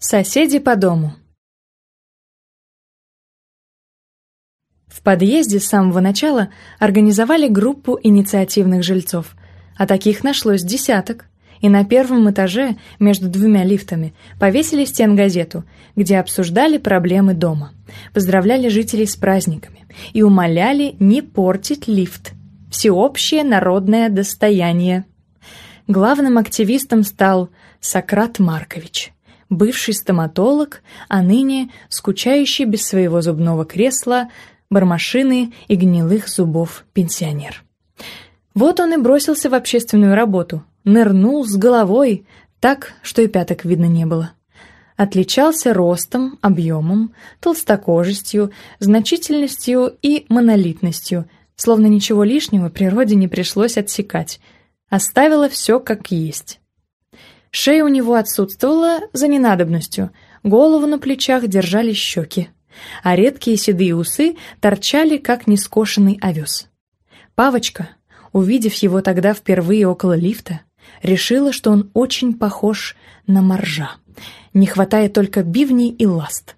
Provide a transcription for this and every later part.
Соседи по дому. В подъезде с самого начала организовали группу инициативных жильцов, а таких нашлось десяток, и на первом этаже, между двумя лифтами, повесили стенгазету, где обсуждали проблемы дома, поздравляли жителей с праздниками и умоляли не портить лифт. Всеобщее народное достояние. Главным активистом стал Сократ Маркович – бывший стоматолог, а ныне скучающий без своего зубного кресла, бармашины и гнилых зубов пенсионер. Вот он и бросился в общественную работу, нырнул с головой, так, что и пяток видно не было. Отличался ростом, объемом, толстокожестью, значительностью и монолитностью, словно ничего лишнего природе не пришлось отсекать, оставила все как есть. Шея у него отсутствовала за ненадобностью, голову на плечах держали щеки, а редкие седые усы торчали, как нескошенный овес. Павочка, увидев его тогда впервые около лифта, решила, что он очень похож на моржа. Не хватает только бивней и ласт.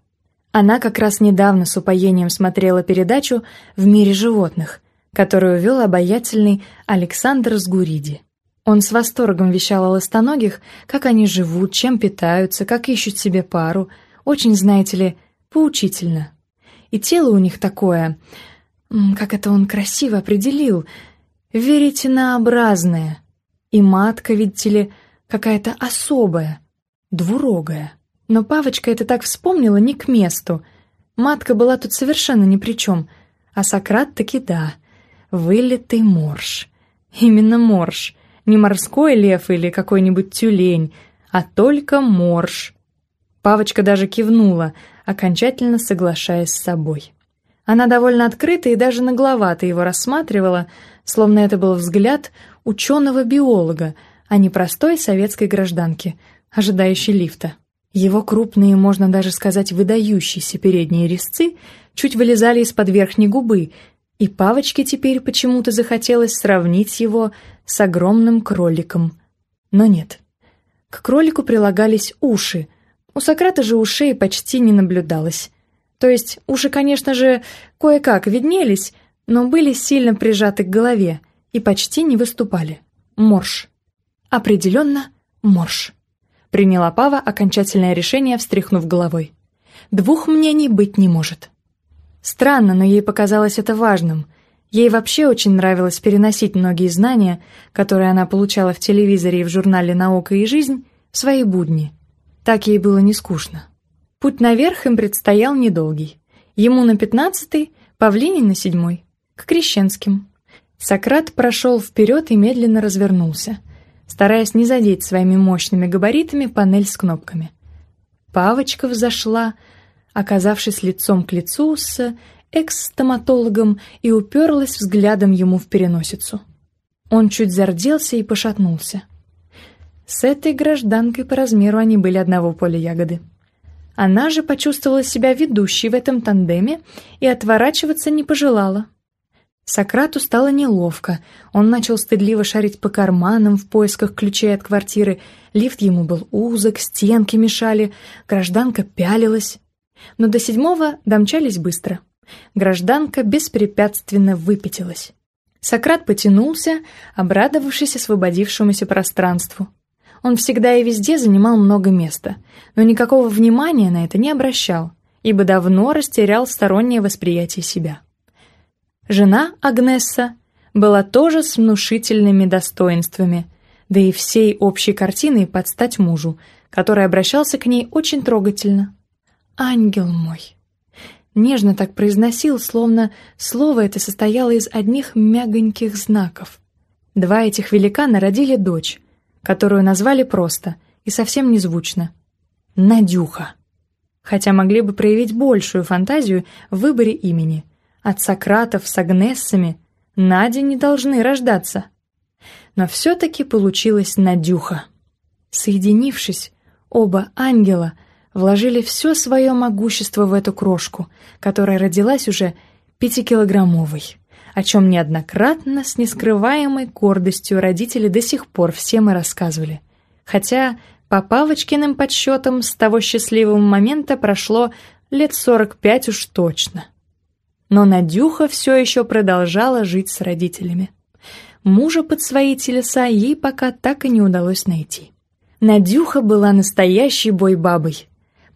Она как раз недавно с упоением смотрела передачу «В мире животных», которую вел обаятельный Александр Сгуриди. Он с восторгом вещал о ластоногих, как они живут, чем питаются, как ищут себе пару. Очень, знаете ли, поучительно. И тело у них такое, как это он красиво определил, веретенообразное. И матка, видите ли, какая-то особая, двурогая. Но Павочка это так вспомнила не к месту. Матка была тут совершенно ни при чем, а Сократ таки да, вылитый морж. Именно морж — не морской лев или какой-нибудь тюлень, а только морж. Павочка даже кивнула, окончательно соглашаясь с собой. Она довольно открыто и даже нагловато его рассматривала, словно это был взгляд ученого-биолога, а не простой советской гражданки, ожидающей лифта. Его крупные, можно даже сказать, выдающиеся передние резцы чуть вылезали из-под верхней губы, и Павочке теперь почему-то захотелось сравнить его с огромным кроликом. Но нет. К кролику прилагались уши. У Сократа же ушей почти не наблюдалось. То есть уши, конечно же, кое-как виднелись, но были сильно прижаты к голове и почти не выступали. Морж. Определенно, морж. Приняла Пава окончательное решение, встряхнув головой. Двух мнений быть не может. Странно, но ей показалось это важным — Ей вообще очень нравилось переносить многие знания, которые она получала в телевизоре и в журнале «Наука и жизнь», в свои будни. Так ей было не скучно. Путь наверх им предстоял недолгий. Ему на пятнадцатый, Павлине на седьмой, к Крещенским. Сократ прошел вперед и медленно развернулся, стараясь не задеть своими мощными габаритами панель с кнопками. Павочка взошла, оказавшись лицом к лицу с экс-стоматологом и уперлась взглядом ему в переносицу. Он чуть зарделся и пошатнулся. С этой гражданкой по размеру они были одного поля ягоды. Она же почувствовала себя ведущей в этом тандеме и отворачиваться не пожелала. Сократу стало неловко. Он начал стыдливо шарить по карманам в поисках ключей от квартиры. Лифт ему был узок, стенки мешали, гражданка пялилась. Но до седьмого домчались быстро. Гражданка беспрепятственно выпятилась. Сократ потянулся, обрадовавшись освободившемуся пространству. Он всегда и везде занимал много места, но никакого внимания на это не обращал, ибо давно растерял стороннее восприятие себя. Жена Агнесса была тоже с внушительными достоинствами, да и всей общей картиной под стать мужу, который обращался к ней очень трогательно. «Ангел мой!» нежно так произносил, словно слово это состояло из одних мягоньких знаков. Два этих великана родили дочь, которую назвали просто и совсем незвучно — Надюха. Хотя могли бы проявить большую фантазию в выборе имени. От Сократов с Агнессами Нади не должны рождаться. Но все-таки получилась Надюха. Соединившись, оба ангела — вложили все свое могущество в эту крошку, которая родилась уже пятикилограммовой, о чем неоднократно с нескрываемой гордостью родители до сих пор всем и рассказывали. Хотя По Павочкиным подсчетам, с того счастливого момента прошло лет сорок пять уж точно. Но Надюха все еще продолжала жить с родителями. Мужа под свои телеса ей пока так и не удалось найти. Надюха была настоящей бойбабой.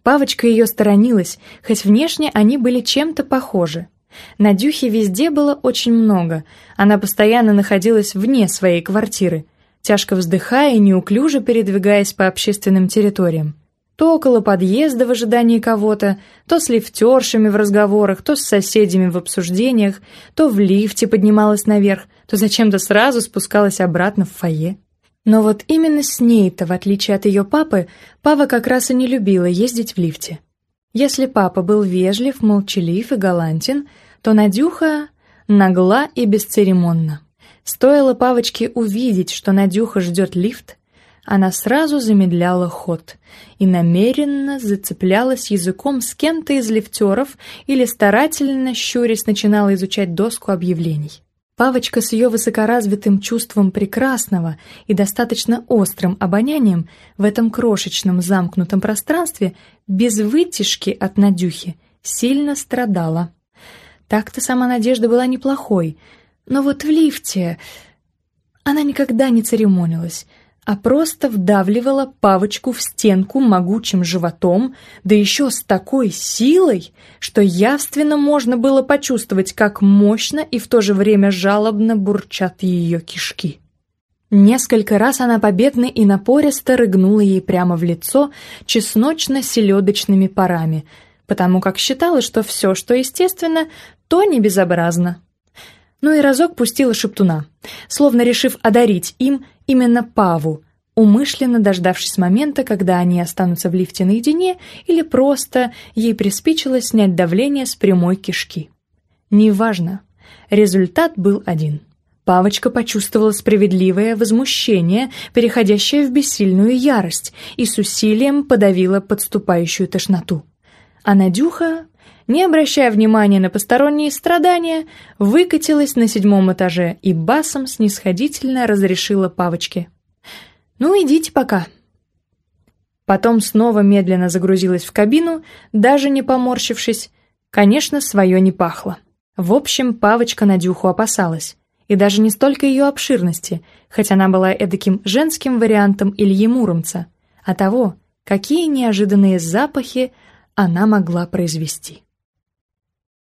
Павочка ее сторонилась, хоть внешне они были чем-то похожи. Надюхи везде было очень много, она постоянно находилась вне своей квартиры — тяжко вздыхая и неуклюже передвигаясь по общественным территориям. То около подъезда в ожидании кого-то, то с лифтершами в разговорах, то с соседями в обсуждениях, то в лифте поднималась наверх, то зачем-то сразу спускалась обратно в фойе. Но вот именно с ней-то, в отличие от ее папы, Пава как раз и не любила ездить в лифте. Если папа был вежлив, молчалив и галантен, то Надюха нагла и бесцеремонна. Стоило Павочке увидеть, что Надюха ждет лифт, она сразу замедляла ход и намеренно зацеплялась языком с кем-то из лифтеров или старательно, щурясь, начинала изучать доску объявлений. Павочка с ее высокоразвитым чувством прекрасного и достаточно острым обонянием в этом крошечном замкнутом пространстве без вытяжки от Надюхи сильно страдала. Так-то сама Надежда была неплохой — но вот в лифте она никогда не церемонилась, а просто вдавливала павочку в стенку могучим животом, да еще с такой силой, что явственно можно было почувствовать, как мощно и в то же время жалобно бурчат ее кишки. Несколько раз она победно и напористо рыгнула ей прямо в лицо чесночно-селедочными парами, потому как считала, что все, что естественно, то не безобразно но и разок пустила шептуна, словно решив одарить им именно Паву, умышленно дождавшись момента, когда они останутся в лифте наедине или просто ей приспичило снять давление с прямой кишки. Неважно, результат был один. Павочка почувствовала справедливое возмущение, переходящее в бессильную ярость, и с усилием подавила подступающую тошноту. А Надюха не обращая внимания на посторонние страдания, выкатилась на седьмом этаже и басом снисходительно разрешила Павочке. «Ну, идите пока». Потом снова медленно загрузилась в кабину, даже не поморщившись. Конечно, свое не пахло. В общем, Павочка Надюху опасалась. И даже не столько ее обширности, хоть она была эдаким женским вариантом Ильи Муромца, а того, какие неожиданные запахи она могла произвести.